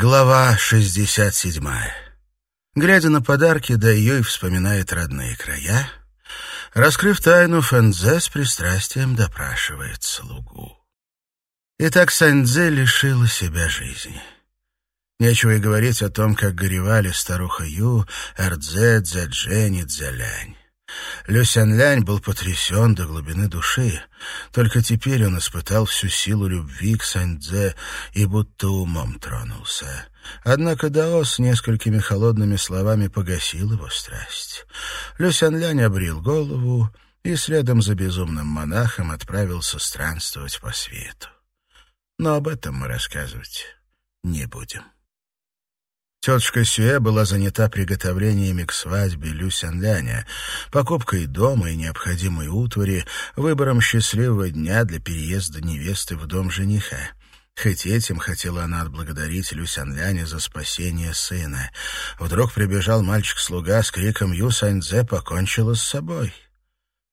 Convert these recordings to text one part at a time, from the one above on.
Глава 67. Глядя на подарки, Дайюй вспоминает родные края. Раскрыв тайну, Фэнзе с пристрастием допрашивает слугу. Итак, Саньцзе лишила себя жизни. Нечего и говорить о том, как горевали старуха Ю, Эрдзе, Цзэджэнь и Цзялянь. Лю Сянлянь был потрясен до глубины души. Только теперь он испытал всю силу любви к Саньцзе и будто умом тронулся. Однако Дао с несколькими холодными словами погасил его страсть. Лю Сянлянь обрил голову и следом за безумным монахом отправился странствовать по свету. Но об этом мы рассказывать не будем. Тетушка Сюэ была занята приготовлениями к свадьбе Лю Сянляня, покупкой дома и необходимой утвари, выбором счастливого дня для переезда невесты в дом жениха. Хоть этим хотела она отблагодарить Лю Сянляня за спасение сына. Вдруг прибежал мальчик-слуга с криком «Ю Саньцзе покончила с собой!»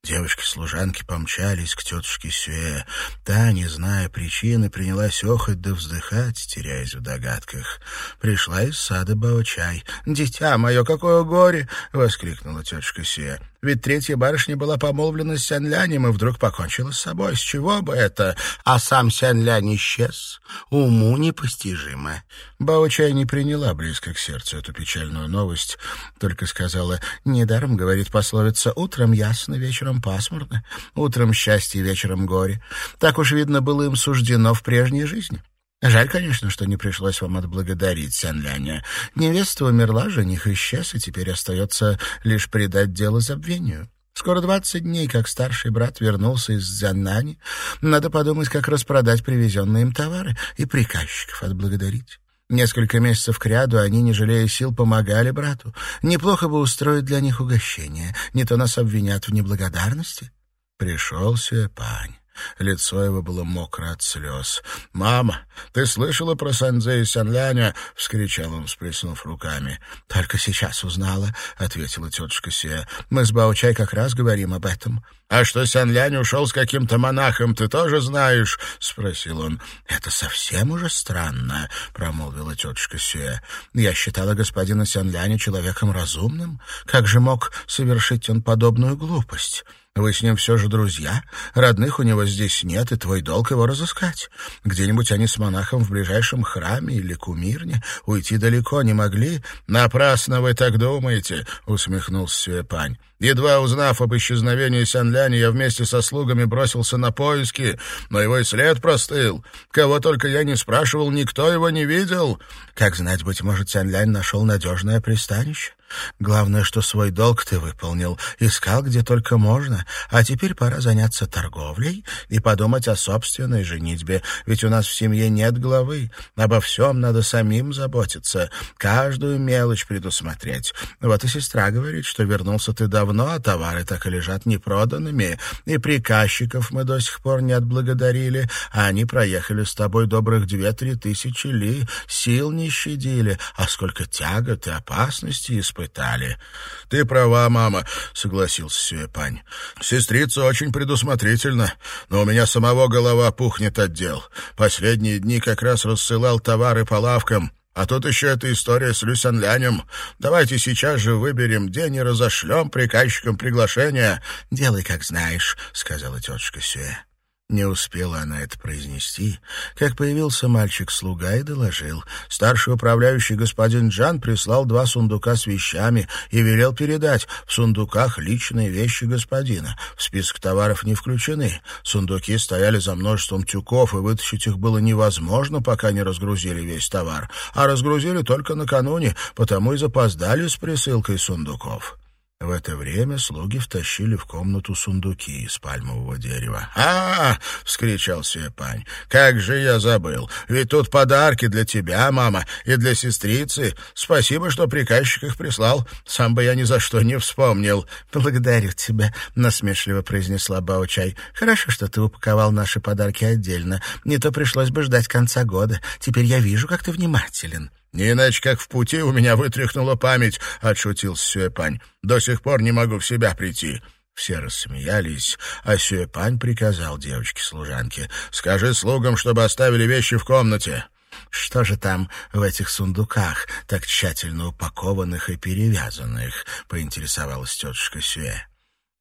Девочки-служанки помчались к тетушке Сюэ. Та, не зная причины, принялась охоть да вздыхать, теряясь в догадках. Пришла из сада Баочай. «Дитя мое, какое горе!» — воскликнула тетушка Сюэ. Ведь третья барышня была помолвлена с Сянлянем и вдруг покончила с собой. С чего бы это? А сам Сянлянь исчез. Уму непостижимо. Баочай не приняла близко к сердцу эту печальную новость, только сказала, «Недаром, — говорит пословица, — утром ясно, вечером пасмурно, утром счастье, вечером горе. Так уж, видно, было им суждено в прежней жизни». Жаль, конечно, что не пришлось вам отблагодарить Сянляня. Невеста умерла, жених исчез, и теперь остается лишь предать дело забвению. Скоро двадцать дней, как старший брат вернулся из Дзяннани. Надо подумать, как распродать привезенные им товары и приказчиков отблагодарить. Несколько месяцев кряду они, не жалея сил, помогали брату. Неплохо бы устроить для них угощение. Не то нас обвинят в неблагодарности. Пришел Сюэпань. Лицо его было мокро от слез. «Мама, ты слышала про Санзе и Санляня?» — вскричал он, всплеснув руками. «Только сейчас узнала», — ответила тетушка Сия. «Мы с Баучай как раз говорим об этом». «А что Сянлянь ушел с каким-то монахом, ты тоже знаешь?» — спросил он. «Это совсем уже странно», — промолвила тетушка Сюэ. «Я считала господина Сянляня человеком разумным. Как же мог совершить он подобную глупость?» Вы с ним все же друзья, родных у него здесь нет, и твой долг его разыскать. Где-нибудь они с монахом в ближайшем храме или кумирне уйти далеко не могли. Напрасно вы так думаете, — усмехнулся Сюэпань. Едва узнав об исчезновении Сянляни, я вместе со слугами бросился на поиски, но его и след простыл. Кого только я не спрашивал, никто его не видел. Как знать, быть может, Сянлянь нашел надежное пристанище. Главное, что свой долг ты выполнил, искал где только можно, а теперь пора заняться торговлей и подумать о собственной женитьбе, ведь у нас в семье нет главы, обо всем надо самим заботиться, каждую мелочь предусмотреть. Вот и сестра говорит, что вернулся ты давно, а товары так и лежат непроданными, и приказчиков мы до сих пор не отблагодарили, а они проехали с тобой добрых две-три тысячи ли, сил не щадили, а сколько тягот и опасностей испытали испытали. — Ты права, мама, — согласился Сюэпань. — Сестрица очень предусмотрительна, но у меня самого голова пухнет от дел. Последние дни как раз рассылал товары по лавкам. А тут еще эта история с Люсянлянем. Давайте сейчас же выберем день и разошлем приказчикам приглашение. — Делай, как знаешь, — сказала тетушка Сюэ. Не успела она это произнести, как появился мальчик-слуга и доложил. Старший управляющий господин Джан прислал два сундука с вещами и велел передать. В сундуках личные вещи господина. В список товаров не включены. Сундуки стояли за множеством тюков, и вытащить их было невозможно, пока не разгрузили весь товар. А разгрузили только накануне, потому и запоздали с присылкой сундуков. В это время слуги втащили в комнату сундуки из пальмового дерева. «А!» — вскричал Сюэпань. «Как же я забыл! Ведь тут подарки для тебя, мама, и для сестрицы. Спасибо, что приказчик их прислал. Сам бы я ни за что не вспомнил». «Благодарю тебя», — насмешливо произнесла Баучай. «Хорошо, что ты упаковал наши подарки отдельно. Не то пришлось бы ждать конца года. Теперь я вижу, как ты внимателен». «Не иначе, как в пути у меня вытряхнула память», — отшутился Сюэпань. «До сих пор не могу в себя прийти». Все рассмеялись, а Сюэпань приказал девочке-служанке. «Скажи слугам, чтобы оставили вещи в комнате». «Что же там в этих сундуках, так тщательно упакованных и перевязанных?» — поинтересовалась тетушка Сюэ.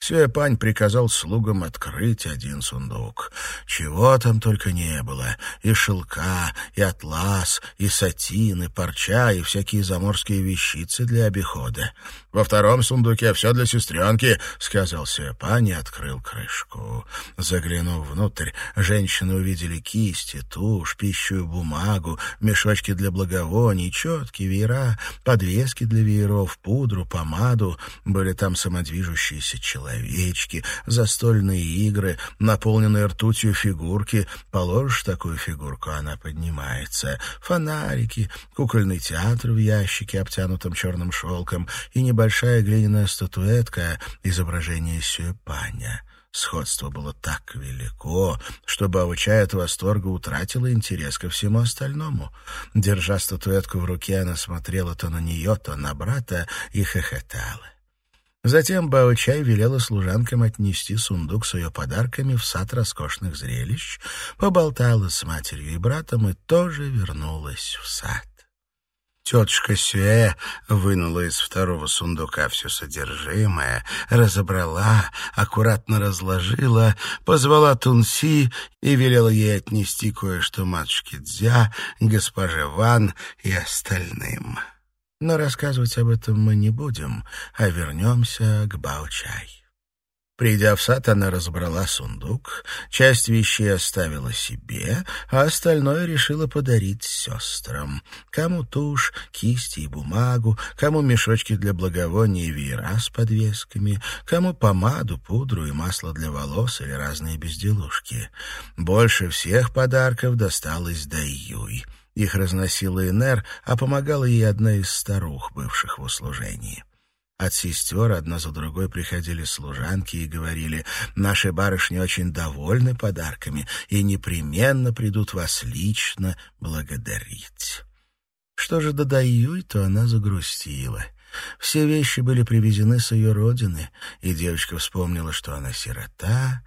Сюэпань приказал слугам открыть один сундук. Чего там только не было. И шелка, и атлас, и сатин, и парча, и всякие заморские вещицы для обихода. «Во втором сундуке все для сестренки», — сказал Сюэпань и открыл крышку. Заглянув внутрь, женщины увидели кисти, тушь, пищу бумагу, мешочки для благовоний, четки, веера, подвески для вееров, пудру, помаду. Были там самодвижущиеся человек человечки, застольные игры, наполненные ртутью фигурки. Положишь такую фигурку, она поднимается. Фонарики, кукольный театр в ящике, обтянутом черным шелком, и небольшая глиняная статуэтка, изображение Сюэпаня. Сходство было так велико, что Баучай от восторга утратила интерес ко всему остальному. Держа статуэтку в руке, она смотрела то на нее, то на брата и хохотала. Затем Бао-чай велела служанкам отнести сундук с ее подарками в сад роскошных зрелищ, поболтала с матерью и братом и тоже вернулась в сад. Тетушка Сюэ вынула из второго сундука все содержимое, разобрала, аккуратно разложила, позвала Тунси и велела ей отнести кое-что матушке Дзя, госпоже Ван и остальным. Но рассказывать об этом мы не будем, а вернемся к Баучай. Придя в сад, она разобрала сундук, часть вещей оставила себе, а остальное решила подарить сестрам. Кому тушь, кисти и бумагу, кому мешочки для благовоний и веера с подвесками, кому помаду, пудру и масло для волос или разные безделушки. Больше всех подарков досталось Дайюй — их разносила Энер, а помогала ей одна из старух, бывших в услужении. От сестер одна за другой приходили служанки и говорили, «Наши барышни очень довольны подарками и непременно придут вас лично благодарить». Что же до Даюй, то она загрустила. Все вещи были привезены с ее родины, и девочка вспомнила, что она сирота,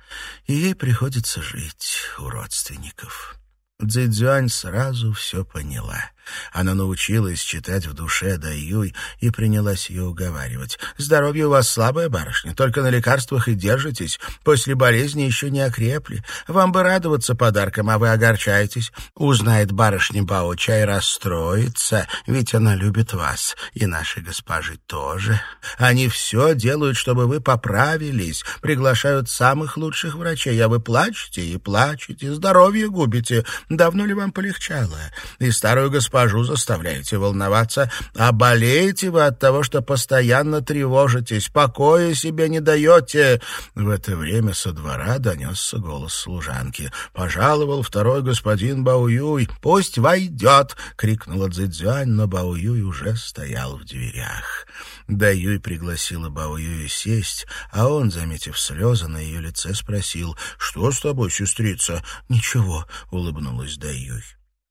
и ей приходится жить у родственников. Цзэцзюань сразу все поняла. Она научилась читать в душе Даюй и принялась ее уговаривать. «Здоровье у вас слабое, барышня, только на лекарствах и держитесь. После болезни еще не окрепли. Вам бы радоваться подаркам, а вы огорчаетесь. Узнает барышня Бао-чай, расстроится, ведь она любит вас, и наши госпожи тоже. Они все делают, чтобы вы поправились, приглашают самых лучших врачей, а вы плачете и плачете, здоровье губите. Давно ли вам полегчало? И старую госпожу госпожу заставляете волноваться, а болеете вы от того, что постоянно тревожитесь, покоя себе не даете». В это время со двора донесся голос служанки. «Пожаловал второй господин Бауюй. Пусть войдет!» — крикнула Цзэцзюань, но Бауюй уже стоял в дверях. Даюй пригласила Баоюя сесть, а он, заметив слезы на ее лице, спросил, «Что с тобой, сестрица?» «Ничего», — улыбнулась Даюй.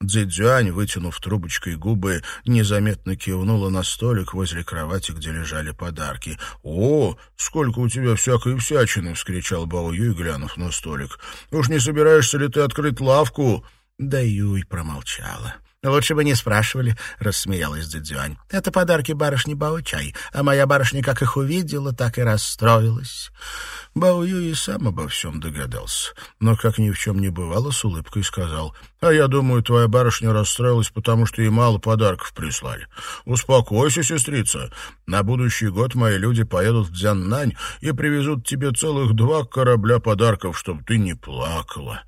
Цзэцзюань, вытянув трубочкой губы, незаметно кивнула на столик возле кровати, где лежали подарки. «О, сколько у тебя всякой всячины!» — вскричал Бао Юй, глянув на столик. «Уж не собираешься ли ты открыть лавку?» Да Юй промолчала. «Лучше бы не спрашивали», — рассмеялась Дзидзюань. «Это подарки барышни Бао-чай, а моя барышня как их увидела, так и расстроилась». Бао Юй сам обо всем догадался, но, как ни в чем не бывало, с улыбкой сказал, «А я думаю, твоя барышня расстроилась, потому что ей мало подарков прислали. Успокойся, сестрица. На будущий год мои люди поедут в Дзяннань и привезут тебе целых два корабля подарков, чтобы ты не плакала».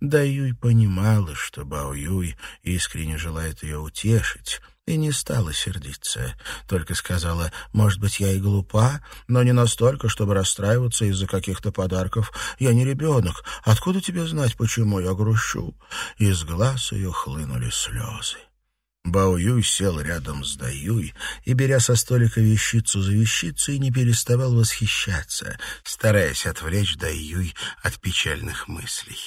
Да Юй понимала, что Бао Юй искренне желает ее утешить, и не стала сердиться, только сказала, может быть, я и глупа, но не настолько, чтобы расстраиваться из-за каких-то подарков. Я не ребенок, откуда тебе знать, почему я грущу? Из глаз ее хлынули слезы. Бао Юй сел рядом с Даюй и, беря со столика вещицу за вещицей, не переставал восхищаться, стараясь отвлечь Даюй от печальных мыслей.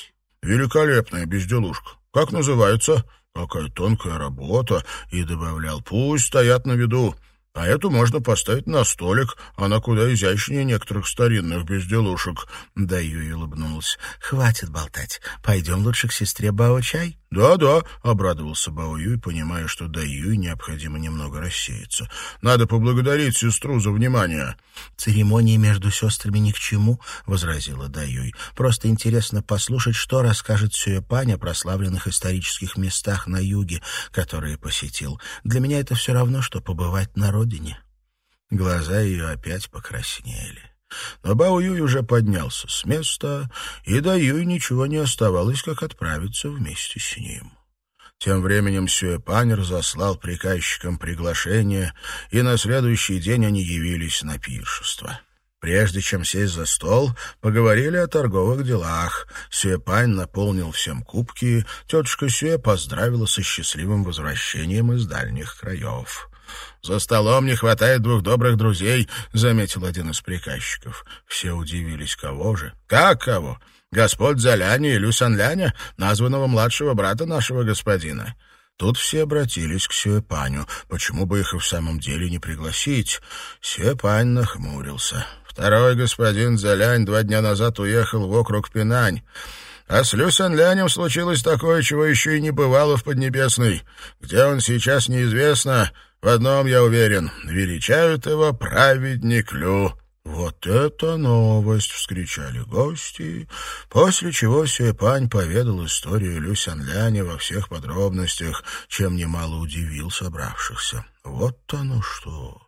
«Великолепная безделушка. Как называется?» «Какая тонкая работа!» И добавлял, «Пусть стоят на виду. А эту можно поставить на столик. Она куда изящнее некоторых старинных безделушек». Да Юй улыбнулась. «Хватит болтать. Пойдем лучше к сестре Бао-чай». «Да-да», — обрадовался Бао Юй, понимая, что Дай Юй необходимо немного рассеяться. «Надо поблагодарить сестру за внимание». «Церемонии между сестрами ни к чему», — возразила Дай Юй. «Просто интересно послушать, что расскажет Сюэпань о прославленных исторических местах на юге, которые посетил. Для меня это все равно, что побывать на родине». Глаза ее опять покраснели. Но Бао Юй уже поднялся с места, и до Юй ничего не оставалось, как отправиться вместе с ним. Тем временем Сюэпань разослал приказчикам приглашение, и на следующий день они явились на пиршество. Прежде чем сесть за стол, поговорили о торговых делах. Сюэпань наполнил всем кубки, тетушка Сюэ поздравила со счастливым возвращением из дальних краев. «За столом не хватает двух добрых друзей», — заметил один из приказчиков. Все удивились, кого же? «Как кого? Господь Заляня и Люсанляня, названного младшего брата нашего господина». Тут все обратились к Сюэпаню. Почему бы их и в самом деле не пригласить? Сюэпань нахмурился. Второй господин Залянь два дня назад уехал в округ Пинань. А с Люсанлянем случилось такое, чего еще и не бывало в Поднебесной. Где он сейчас, неизвестно, в одном я уверен — величают его праведник Лю. «Вот это новость!» — вскричали гости, после чего Сюэпань поведал историю Лю Сянляня во всех подробностях, чем немало удивил собравшихся. «Вот оно что!»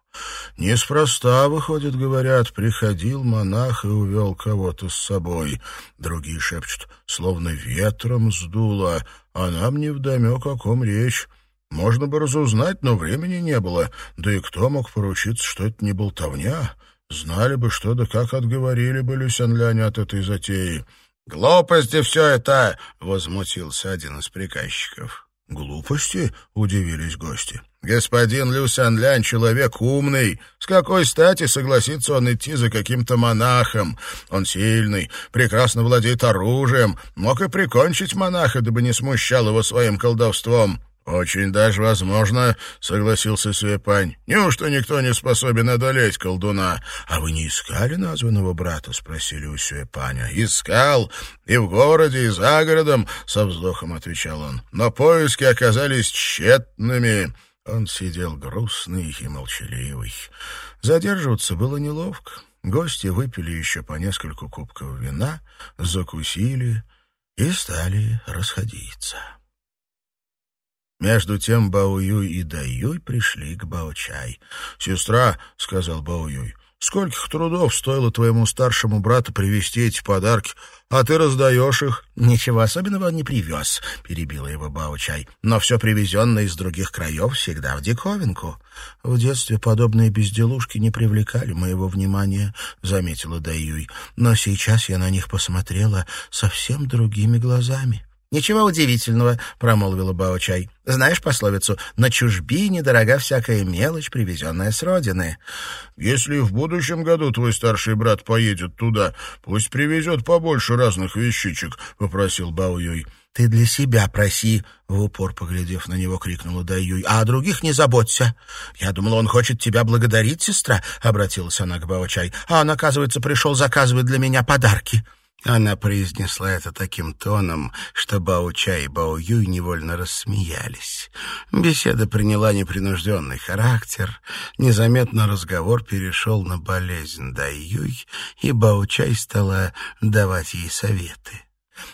Неспроста, выходит, говорят, приходил монах и увел кого-то с собой. Другие шепчут, словно ветром сдуло, а нам невдомек, о ком речь. Можно бы разузнать, но времени не было. Да и кто мог поручиться, что это не болтовня? Знали бы, что да как отговорили бы люсянляне от этой затеи. «Глупости все это!» — возмутился один из приказчиков. «Глупости?» — удивились гости. «Господин Люсян человек умный. С какой стати согласится он идти за каким-то монахом? Он сильный, прекрасно владеет оружием, мог и прикончить монаха, дабы не смущал его своим колдовством. «Очень даже возможно», — согласился Свепань. «Неужто никто не способен одолеть колдуна?» «А вы не искали названного брата?» — спросили у Свепаня. «Искал. И в городе, и за городом», — со вздохом отвечал он. «Но поиски оказались тщетными». Он сидел грустный и молчаливый. Задерживаться было неловко. Гости выпили еще по несколько кубков вина, закусили и стали расходиться. Между тем Баоюй и Даюй пришли к Баочай. «Сестра», — сказал Баоюй, — «скольких трудов стоило твоему старшему брату привезти эти подарки, а ты раздаешь их». «Ничего особенного он не привез», — перебила его Баочай. «Но все привезенное из других краев всегда в диковинку». «В детстве подобные безделушки не привлекали моего внимания», — заметила Даюй. «Но сейчас я на них посмотрела совсем другими глазами». «Ничего удивительного», — промолвила Баочай. «Знаешь пословицу «на чужбине дорога всякая мелочь, привезенная с родины». «Если в будущем году твой старший брат поедет туда, пусть привезет побольше разных вещичек», — попросил Баоюй. «Ты для себя проси», — в упор поглядев на него, крикнула Даюй, «а о других не заботься». «Я думала, он хочет тебя благодарить, сестра», — обратилась она к Баочай, «а он, оказывается, пришел заказывать для меня подарки». Она произнесла это таким тоном, что Бао-Ча и Бао-Юй невольно рассмеялись. Беседа приняла непринужденный характер. Незаметно разговор перешел на болезнь Дай-Юй, и Бао-Чай стала давать ей советы.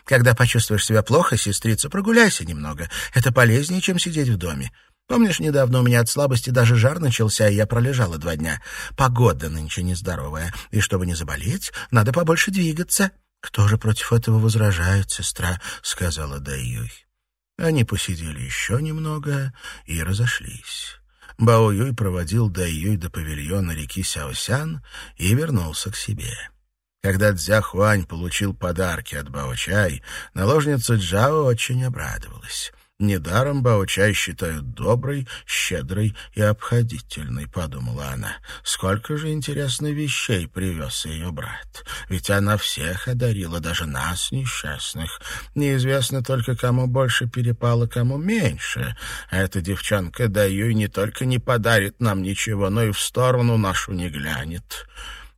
«Когда почувствуешь себя плохо, сестрица, прогуляйся немного. Это полезнее, чем сидеть в доме. Помнишь, недавно у меня от слабости даже жар начался, и я пролежала два дня. Погода нынче нездоровая, и чтобы не заболеть, надо побольше двигаться». «Кто же против этого возражает, сестра?» — сказала Даюй. Они посидели еще немного и разошлись. Бао Юй проводил Даюй до павильона реки Сяосян и вернулся к себе. Когда Цзя Хуань получил подарки от Бао Чай, наложница Джао очень обрадовалась. Недаром Баочай считают доброй, щедрой и обходительной, подумала она. Сколько же интересных вещей привез ее брат. Ведь она всех одарила, даже нас, несчастных. Неизвестно только, кому больше перепало, кому меньше. Эта девчонка Даю не только не подарит нам ничего, но и в сторону нашу не глянет.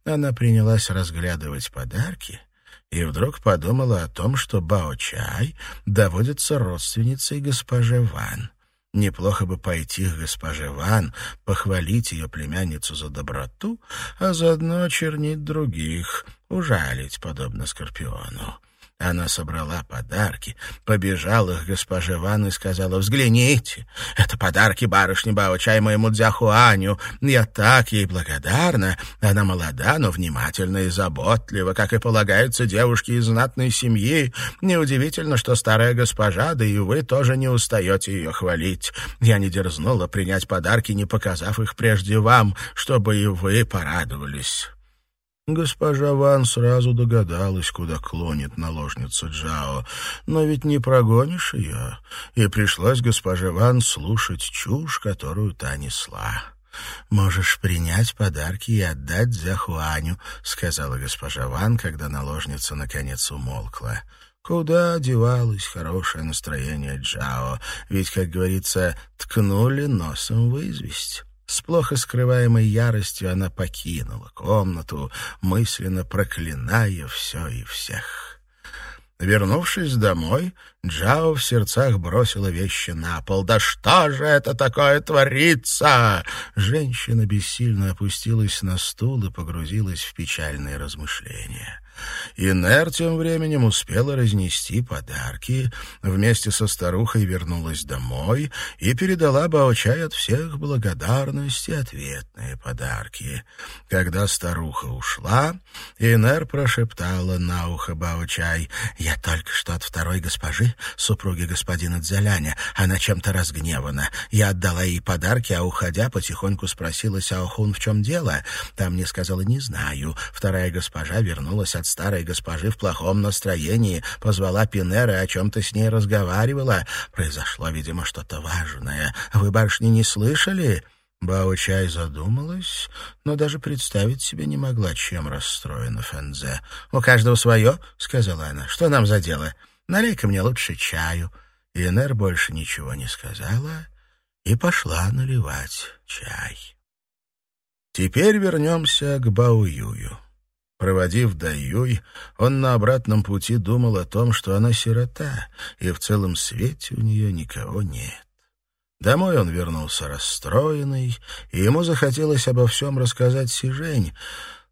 Она принялась разглядывать подарки — и вдруг подумала о том, что Бао-чай доводится родственницей госпоже Ван. Неплохо бы пойти к госпоже Ван, похвалить ее племянницу за доброту, а заодно очернить других, ужалить, подобно Скорпиону. Она собрала подарки, побежала к госпоже Ван и сказала, «Взгляните, это подарки барышни Бао-чай моему дзяхуаню. Я так ей благодарна. Она молода, но внимательна и заботлива, как и полагается девушке из знатной семьи. Неудивительно, что старая госпожа, да и вы тоже не устаете ее хвалить. Я не дерзнула принять подарки, не показав их прежде вам, чтобы и вы порадовались». Госпожа Ван сразу догадалась, куда клонит наложница Джао, но ведь не прогонишь ее, и пришлось госпоже Ван слушать чушь, которую та несла. «Можешь принять подарки и отдать Захуаню», — сказала госпожа Ван, когда наложница наконец умолкла. Куда девалось хорошее настроение Джао, ведь, как говорится, ткнули носом в известь. С плохо скрываемой яростью она покинула комнату, мысленно проклиная все и всех. Вернувшись домой, Джао в сердцах бросила вещи на пол. «Да что же это такое творится?» Женщина бессильно опустилась на стул и погрузилась в печальные размышления. Инер тем временем успела разнести подарки, вместе со старухой вернулась домой и передала Баочай от всех благодарность и ответные подарки. Когда старуха ушла, Инер прошептала на ухо Баочай, «Я только что от второй госпожи, супруги господина Дзяляня, она чем-то разгневана. Я отдала ей подарки, а, уходя, потихоньку спросила Сяохун, в чем дело. Там мне сказала, не знаю. Вторая госпожа вернулась от старой госпожи в плохом настроении, позвала Пинера и о чем-то с ней разговаривала. Произошло, видимо, что-то важное. Вы, барышни, не слышали?» Бао-чай задумалась, но даже представить себе не могла, чем расстроена Фэнзе. «У каждого свое», — сказала она. «Что нам за дело? Налей-ка мне лучше чаю». И Энер больше ничего не сказала и пошла наливать чай. Теперь вернемся к Бао-Юю. Проводив Даюй, он на обратном пути думал о том, что она сирота, и в целом свете у нее никого нет. Домой он вернулся расстроенный, и ему захотелось обо всем рассказать Сижень,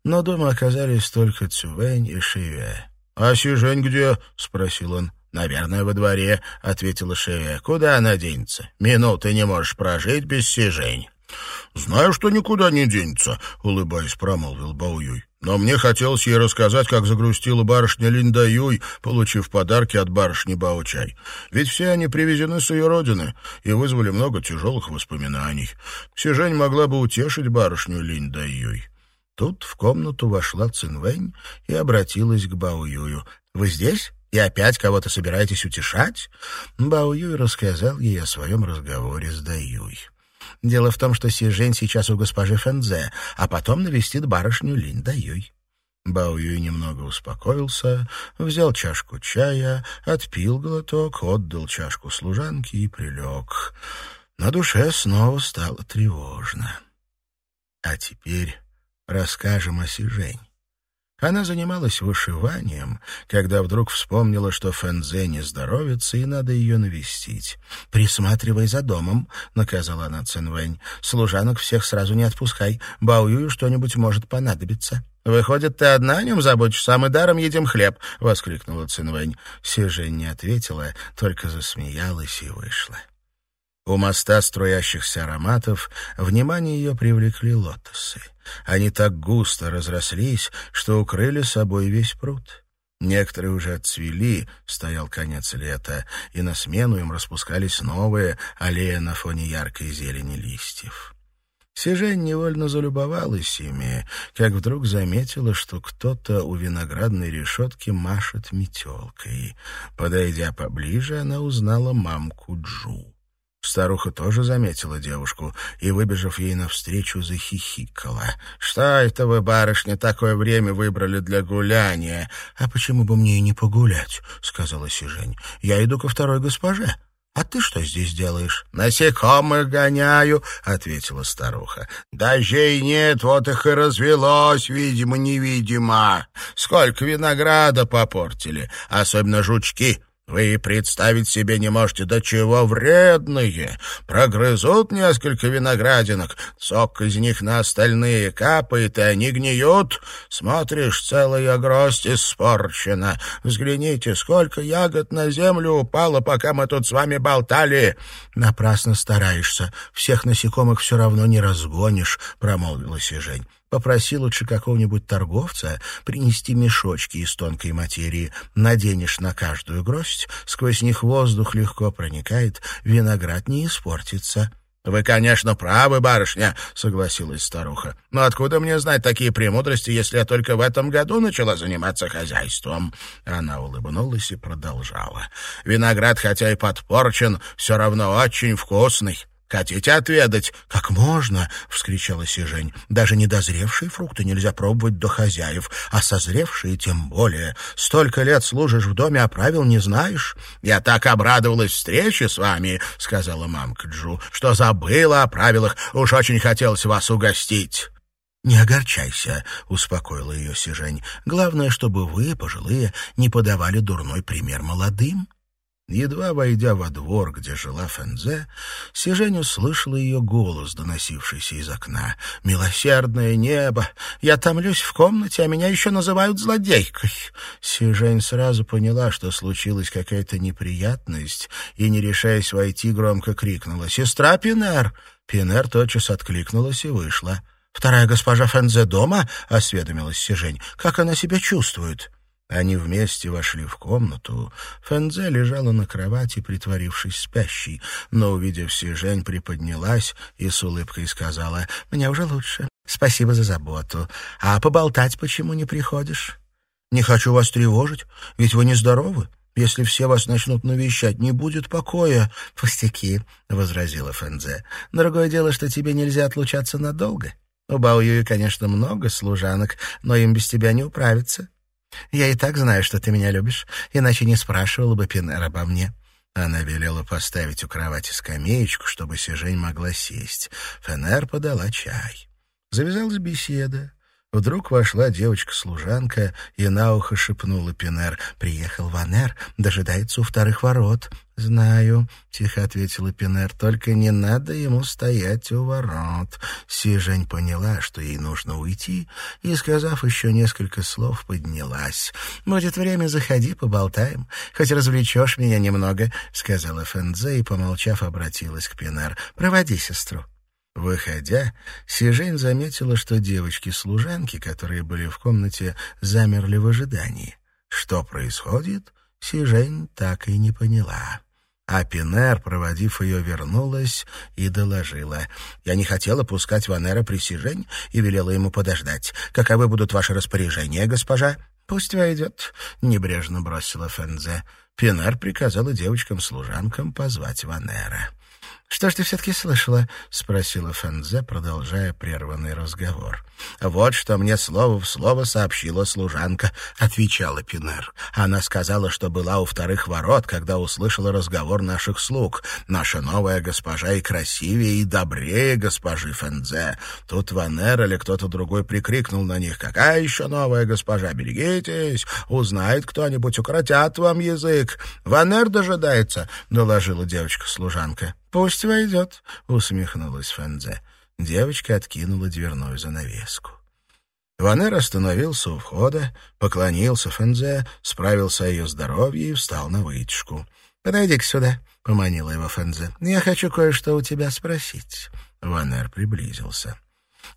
но дома оказались только Цювень и Шиве. «А Сижень где?» — спросил он. «Наверное, во дворе», — ответила Шиве. «Куда она денется? Минуты не можешь прожить без Сижень». «Знаю, что никуда не денется», — улыбаясь, промолвил Баоюй. «Но мне хотелось ей рассказать, как загрустила барышня Линда Юй, получив подарки от барышни Баочай. Ведь все они привезены с ее родины и вызвали много тяжелых воспоминаний. Сижень могла бы утешить барышню Линда Юй». Тут в комнату вошла Цинвэнь и обратилась к Бао Юю. «Вы здесь? И опять кого-то собираетесь утешать?» Бао Юй рассказал ей о своем разговоре с Даюй. Дело в том, что Сижень сейчас у госпожи Фэнзе, а потом навестит барышню Линь Даюй. Бао Юй немного успокоился, взял чашку чая, отпил глоток, отдал чашку служанке и прилег. На душе снова стало тревожно. А теперь расскажем о Сижень. Она занималась вышиванием, когда вдруг вспомнила, что Фэнзе не здоровится и надо ее навестить. «Присматривай за домом», — наказала она Цинвэнь. «Служанок всех сразу не отпускай. Баую что-нибудь может понадобиться». «Выходит, ты одна о нем заботишься, а мы даром едим хлеб», — воскликнула Цинвэнь. Сижень не ответила, только засмеялась и вышла. У моста струящихся ароматов внимание ее привлекли лотосы. Они так густо разрослись, что укрыли собой весь пруд. Некоторые уже отцвели, стоял конец лета, и на смену им распускались новые, аллея на фоне яркой зелени листьев. Сижень невольно залюбовалась ими, как вдруг заметила, что кто-то у виноградной решетки машет метелкой. Подойдя поближе, она узнала мамку Джу. Старуха тоже заметила девушку и, выбежав ей навстречу, захихикала. «Что это вы, барышня, такое время выбрали для гуляния?» «А почему бы мне и не погулять?» — сказала Сижень. «Я иду ко второй госпоже. «А ты что здесь делаешь?» «Насекомых гоняю», — ответила старуха. «Дождей нет, вот их и развелось, видимо-невидимо. Сколько винограда попортили, особенно жучки». Вы представить себе не можете, до чего вредные. Прогрызут несколько виноградинок, сок из них на остальные капает, и они гниют. Смотришь, целая гроздь испорчена. Взгляните, сколько ягод на землю упало, пока мы тут с вами болтали. Напрасно стараешься, всех насекомых все равно не разгонишь, — промолвила Сижень. Попроси лучше какого-нибудь торговца принести мешочки из тонкой материи. Наденешь на каждую гроздь, сквозь них воздух легко проникает, виноград не испортится». «Вы, конечно, правы, барышня», — согласилась старуха. «Но откуда мне знать такие премудрости, если я только в этом году начала заниматься хозяйством?» Она улыбнулась и продолжала. «Виноград, хотя и подпорчен, все равно очень вкусный. Хотите отведать? Как можно? вскричала Сижень. Даже недозревшие фрукты нельзя пробовать до хозяев, а созревшие тем более. Столько лет служишь в доме, а правил не знаешь. Я так обрадовалась встрече с вами, сказала мамка Джу, что забыла о правилах. Уж очень хотелось вас угостить. «Не огорчайся», — успокоила ее Сижень. «Главное, чтобы вы, пожилые, не подавали дурной пример молодым». Едва войдя во двор, где жила Фензе, Сижень услышала ее голос, доносившийся из окна. «Милосердное небо! Я томлюсь в комнате, а меня еще называют злодейкой!» Сижень сразу поняла, что случилась какая-то неприятность, и, не решаясь войти, громко крикнула «Сестра Пинер!» Пинер тотчас откликнулась и вышла. «Вторая госпожа Фензе дома?» — осведомилась Сижень. «Как она себя чувствует?» Они вместе вошли в комнату. Фензе лежала на кровати, притворившись спящей, но, увидев Сижень, приподнялась и с улыбкой сказала, «Мне уже лучше. Спасибо за заботу. А поболтать почему не приходишь?» «Не хочу вас тревожить, ведь вы нездоровы. Если все вас начнут навещать, не будет покоя». «Пустяки», — возразила Фензе. «Другое дело, что тебе нельзя отлучаться надолго. У Баоюи, конечно, много служанок, но им без тебя не управиться». Я и так знаю, что ты меня любишь, иначе не спрашивала бы Пинер обо мне». Она велела поставить у кровати скамеечку, чтобы Сижень могла сесть. Фенер подала чай. Завязалась беседа. Вдруг вошла девочка-служанка и на ухо шепнула Пинер. «Приехал Ванер, дожидается у вторых ворот». «Знаю», — тихо ответила Пинер, — «только не надо ему стоять у ворот». Сижень поняла, что ей нужно уйти, и, сказав еще несколько слов, поднялась. «Будет время, заходи, поболтаем. Хоть развлечешь меня немного», — сказала Фэнзе и, помолчав, обратилась к Пинер. «Проводи сестру». Выходя, Сижень заметила, что девочки-служанки, которые были в комнате, замерли в ожидании. Что происходит, Сижень так и не поняла. А Пинер, проводив ее, вернулась и доложила. «Я не хотела пускать Ванера при Сижень и велела ему подождать. Каковы будут ваши распоряжения, госпожа?» «Пусть войдет», — небрежно бросила Фензе. Пинер приказала девочкам-служанкам позвать Ванера. «Что ж ты все-таки слышала?» — спросила Фензе, продолжая прерванный разговор. «Вот что мне слово в слово сообщила служанка», — отвечала Пинер. «Она сказала, что была у вторых ворот, когда услышала разговор наших слуг. Наша новая госпожа и красивее, и добрее госпожи Фензе. Тут Ванер или кто-то другой прикрикнул на них. «Какая еще новая госпожа? Берегитесь! Узнает кто-нибудь, укоротят вам язык!» «Ванер дожидается», — доложила девочка-служанка. «Пусть войдет», — усмехнулась Фэнзе. Девочка откинула дверную занавеску. Ванер остановился у входа, поклонился Фэнзе, справился о ее здоровье и встал на вытяжку. «Подойди-ка сюда», — поманила его Фэнзе. «Я хочу кое-что у тебя спросить». Ванер приблизился.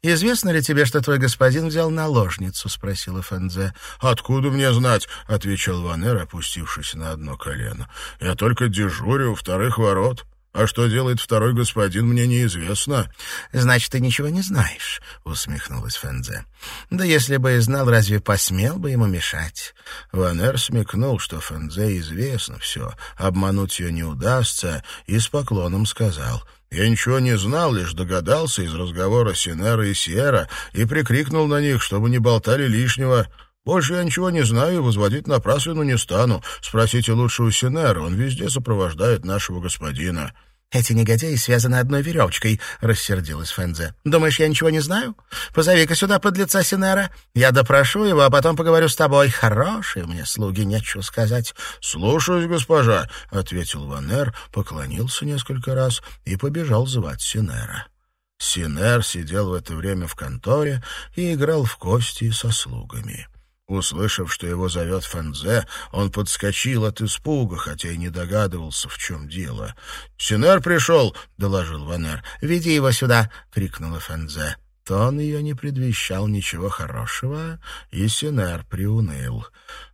«Известно ли тебе, что твой господин взял наложницу?» — спросила Фэнзе. «Откуда мне знать?» — отвечал Ванер, опустившись на одно колено. «Я только дежурю у вторых ворот». А что делает второй господин, мне неизвестно. — Значит, ты ничего не знаешь, — усмехнулась Фензе. — Да если бы и знал, разве посмел бы ему мешать? Ванер смекнул, что Фензе известно все, обмануть ее не удастся, и с поклоном сказал — я ничего не знал, лишь догадался из разговора Синера и Сиера и прикрикнул на них, чтобы не болтали лишнего. Больше я ничего не знаю и возводить напраслину не стану. Спросите лучше у Синера, он везде сопровождает нашего господина». «Эти негодяи связаны одной веревочкой», — рассердилась Фензе. «Думаешь, я ничего не знаю? Позови-ка сюда подлеца Синера. Я допрошу его, а потом поговорю с тобой. Хорошие мне слуги, нечего сказать». «Слушаюсь, госпожа», — ответил Ванер, поклонился несколько раз и побежал звать Синера. Синер сидел в это время в конторе и играл в кости со слугами. Услышав, что его зовет Фензе, он подскочил от испуга, хотя и не догадывался, в чем дело. «Синер пришел!» — доложил Ванер. «Веди его сюда!» — крикнула Фензе. Тон ее не предвещал ничего хорошего, и Синер приуныл.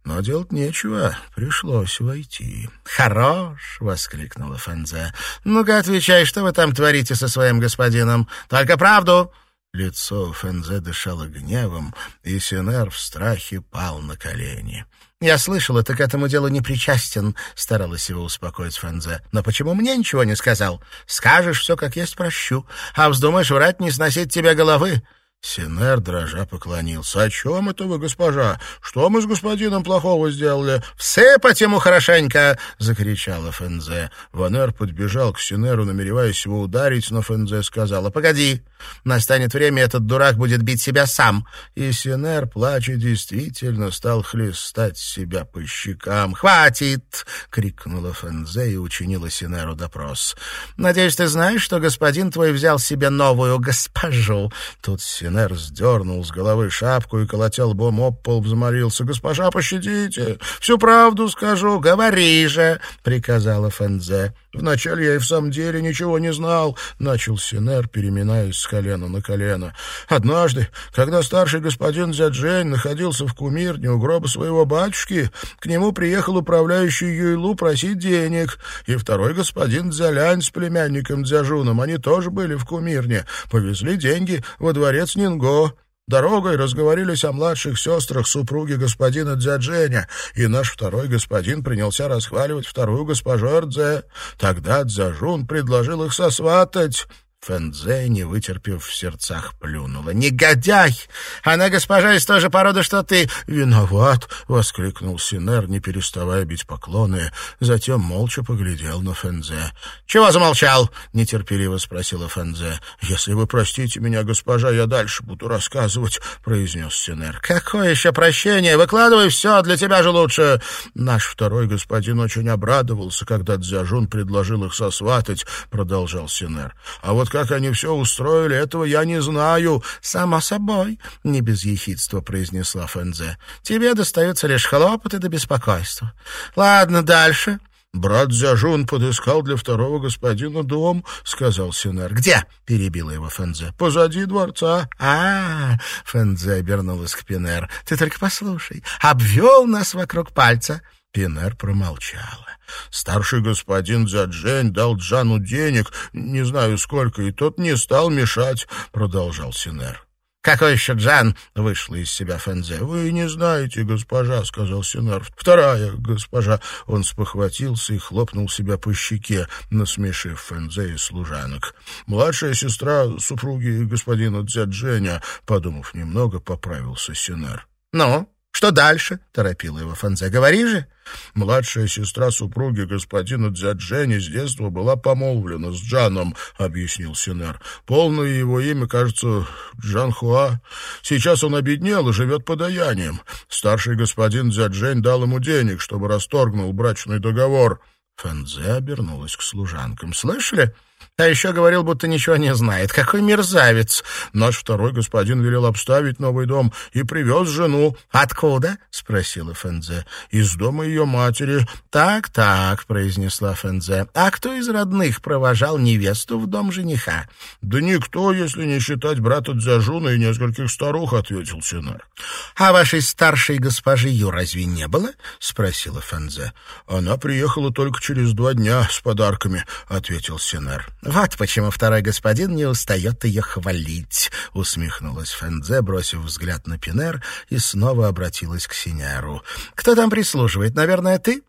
Но делать нечего, пришлось войти. «Хорош!» — воскликнула Фензе. «Ну-ка, отвечай, что вы там творите со своим господином? Только правду!» Лицо Фензе дышало гневом, и Синер в страхе пал на колени. «Я слышала, ты к этому делу не причастен», — старалась его успокоить Фензе. «Но почему мне ничего не сказал? Скажешь все, как есть, прощу. А вздумаешь врать, не сносить тебе головы. Синер, дрожа, поклонился. «О чем это вы, госпожа? Что мы с господином плохого сделали?» «Всыпать ему хорошенько!» — закричала Фензе. Ванер подбежал к Синеру, намереваясь его ударить, но Фензе сказала, «Погоди, настанет время, этот дурак будет бить себя сам». И Синер, плача, действительно стал хлестать себя по щекам. «Хватит!» — крикнула Фензе и учинила Синеру допрос. «Надеюсь, ты знаешь, что господин твой взял себе новую госпожу?» Тут Синер Миллионер сдернул с головы шапку и, колотя лбом об пол, взмолился. «Госпожа, пощадите! Всю правду скажу! Говори же!» — приказала Фензе. «Вначале я и в самом деле ничего не знал», — начал Синер, переминаясь с колена на колено. «Однажды, когда старший господин Дзяджень находился в кумирне у гроба своего батюшки, к нему приехал управляющий Юйлу просить денег, и второй господин Дзялянь с племянником Дзяжуном, они тоже были в кумирне, повезли деньги во дворец Нинго». Дорогой разговорились о младших сестрах супруги господина Дзядженя, и наш второй господин принялся расхваливать вторую госпожу Эрдзе. Тогда Дзяжун предложил их сосватать. Фэнзе, не вытерпев в сердцах, плюнула. «Негодяй! Она госпожа из той же породы, что ты!» «Виноват!» — воскликнул Синер, не переставая бить поклоны. Затем молча поглядел на Фэнзе. «Чего замолчал?» — нетерпеливо спросила Фэнзе. «Если вы простите меня, госпожа, я дальше буду рассказывать», — произнес Синер. «Какое еще прощение? Выкладывай все, для тебя же лучше!» «Наш второй господин очень обрадовался, когда Дзяжун предложил их сосватать», — продолжал Синер. «А вот как они все устроили, этого я не знаю. — Само собой, — не без ехидства произнесла Фэнзе. — Тебе достаются лишь хлопоты да беспокойства. Ладно, дальше. — Брат Зяжун подыскал для второго господина дом, — сказал Синер. — Где? — перебила его Фэнзе. — Позади дворца. — А, — Фэнзе обернулась к Пинер. — Ты только послушай. Обвел нас вокруг пальца. Пинер промолчала. Старший господин Заджень дал Джану денег, не знаю сколько, и тот не стал мешать, — продолжал Синер. «Какой еще Джан?» — вышла из себя Фензе. «Вы не знаете, госпожа», — сказал Синар. «Вторая госпожа». Он спохватился и хлопнул себя по щеке, насмешив Фензе и служанок. «Младшая сестра супруги господина Дзядженя», — подумав немного, поправился Синар. «Ну, что дальше?» — торопила его Фензе. «Говори же». Младшая сестра супруги господина Дзяджени с детства была помолвлена с Джаном, — объяснил Синер. Полное его имя, кажется, Джан Хуа. Сейчас он обеднел и живет подаянием. Старший господин Дзяджень дал ему денег, чтобы расторгнул брачный договор. Фэнзе обернулась к служанкам. «Слышали? А еще говорил, будто ничего не знает. Какой мерзавец! Наш второй господин велел обставить новый дом и привез жену. Откуда? — спросила Фензе. Из дома ее матери. Так, так, — произнесла Фензе. А кто из родных провожал невесту в дом жениха? Да никто, если не считать брата Дзяжуна и нескольких старух, — ответил Синар. А вашей старшей госпожи Ю разве не было? — спросила Фензе. Она приехала только через два дня с подарками, — ответил Синар. «Вот почему второй господин не устает ее хвалить», — усмехнулась Фензе, бросив взгляд на Пинер, и снова обратилась к Синяру. «Кто там прислуживает? Наверное, ты?»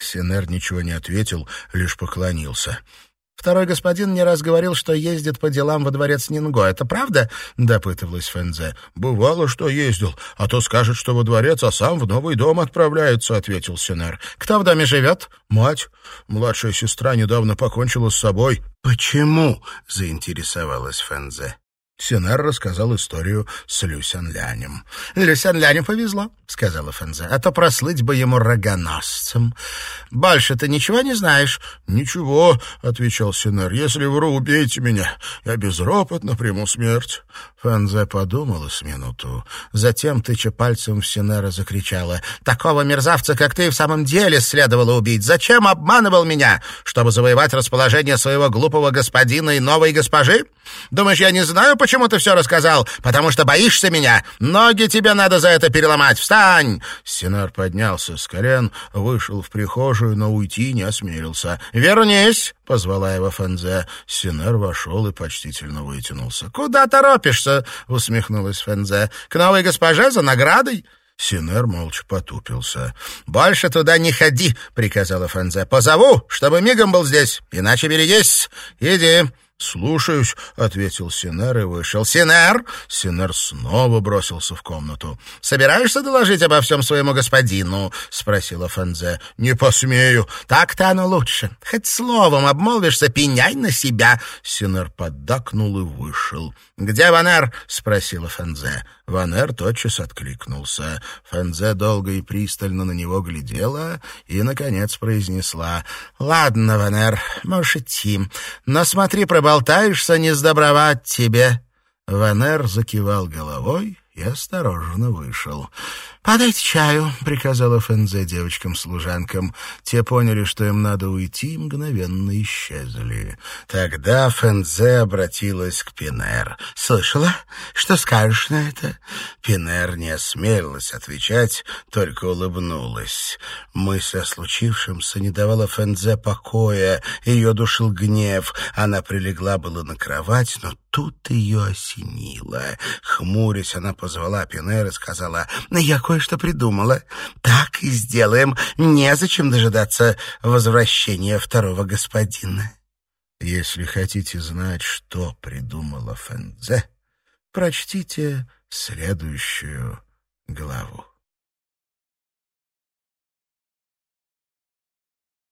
Синер ничего не ответил, лишь поклонился. Второй господин не раз говорил, что ездит по делам во дворец Нинго. Это правда?» — допытывалась Фэнзе. «Бывало, что ездил, а то скажет, что во дворец, а сам в новый дом отправляется», — ответил Синер. «Кто в доме живет?» «Мать. Младшая сестра недавно покончила с собой». «Почему?» — заинтересовалась Фэнзе. Синер рассказал историю с Люсян Лянем. «Люсян Ляню повезло», — сказала Фэнзе, — «а то прослыть бы ему рогоносцем. Больше ты ничего не знаешь?» «Ничего», — отвечал Синер, — «если вру, убейте меня. Я безропотно приму смерть». Фэнзе подумала с минуту. Затем, тыча пальцем в Синера, закричала, «Такого мерзавца, как ты, в самом деле следовало убить. Зачем обманывал меня? Чтобы завоевать расположение своего глупого господина и новой госпожи? Думаешь, я не знаю, почему?» ты все рассказал? Потому что боишься меня. Ноги тебе надо за это переломать. Встань!» Синар поднялся с колен, вышел в прихожую, но уйти не осмелился. «Вернись!» — позвала его Фензе. Синар вошел и почтительно вытянулся. «Куда торопишься?» — усмехнулась Фензе. «К новой госпоже за наградой?» Синер молча потупился. «Больше туда не ходи!» — приказала Фензе. «Позову, чтобы мигом был здесь, иначе берегись. Иди!» «Слушаюсь», — ответил Синер и вышел. «Синер!» — Синер снова бросился в комнату. «Собираешься доложить обо всем своему господину?» — спросила Фанзе. «Не посмею». «Так-то оно лучше. Хоть словом обмолвишься, пеняй на себя». Синер поддакнул и вышел. «Где Ванер?» — спросила Фанзе. Ванер тотчас откликнулся. Фэнзе долго и пристально на него глядела и, наконец, произнесла. «Ладно, Ванер, можешь идти, но смотри, проболтаешься, не сдобровать тебе». Ванер закивал головой и осторожно вышел. «Подайте чаю», — приказала Фензе девочкам-служанкам. Те поняли, что им надо уйти, и мгновенно исчезли. Тогда Фензе обратилась к Пинер. «Слышала? Что скажешь на это?» Пинер не осмелилась отвечать, только улыбнулась. Мысль о случившемся не давала Фензе покоя, ее душил гнев. Она прилегла было на кровать, но тут ее осенило. Хмурясь, она позвала Пинер и сказала, «Я кое-что придумала. Так и сделаем. Незачем дожидаться возвращения второго господина». Если хотите знать, что придумала Фэнзе, прочтите следующую